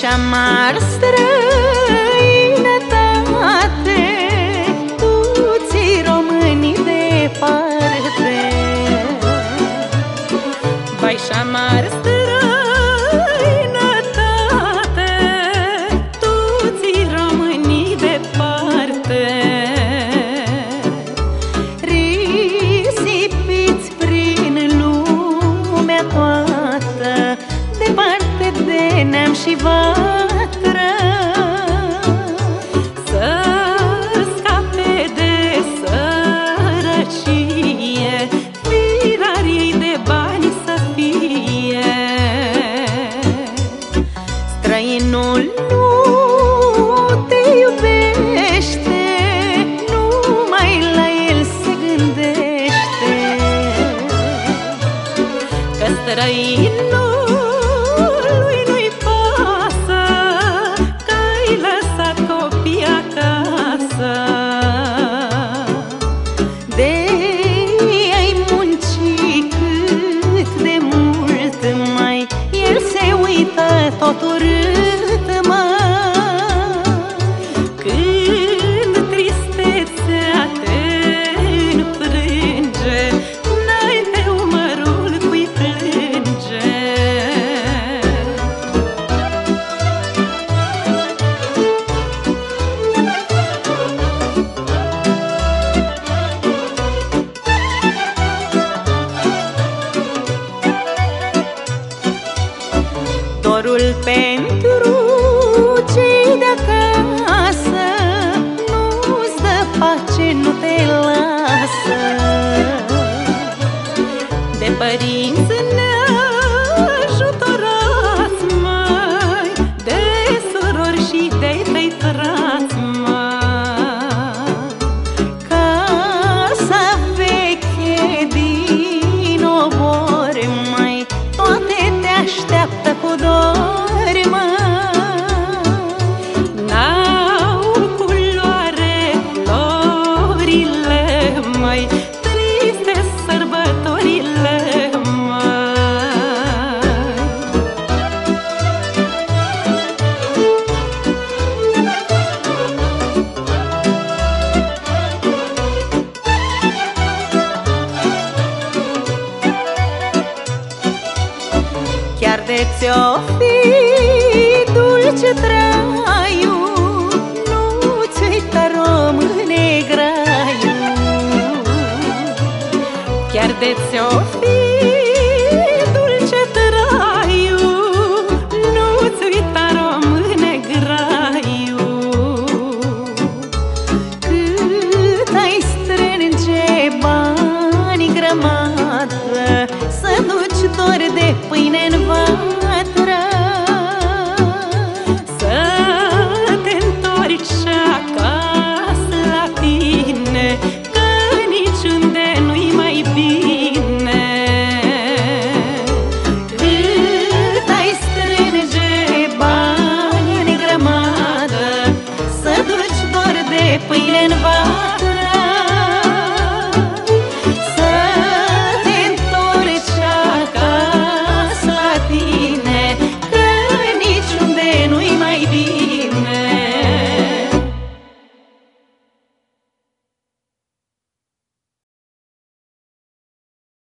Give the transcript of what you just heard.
chamar será neam și vatră Să scape de sărăcie Firarii de bani să fie. Străinul nu te iubește Numai la el se gândește. Că străinul motorun myself de ți-o fi dulce traiu Nu-ți uita române graiu. Chiar de ți-o